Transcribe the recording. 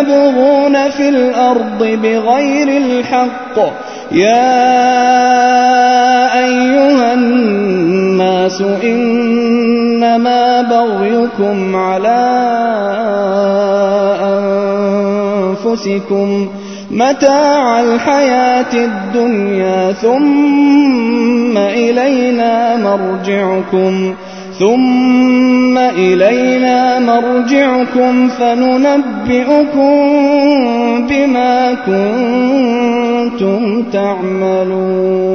يبغون في الأرض بغير الحق. يا أيها الناس إنما بغيكم على أنفسكم. متاع الحياة الدنيا ثم إلينا مرجعكم. ثم إلينا مرجعكم فننبئكم بما كنتم تعملون.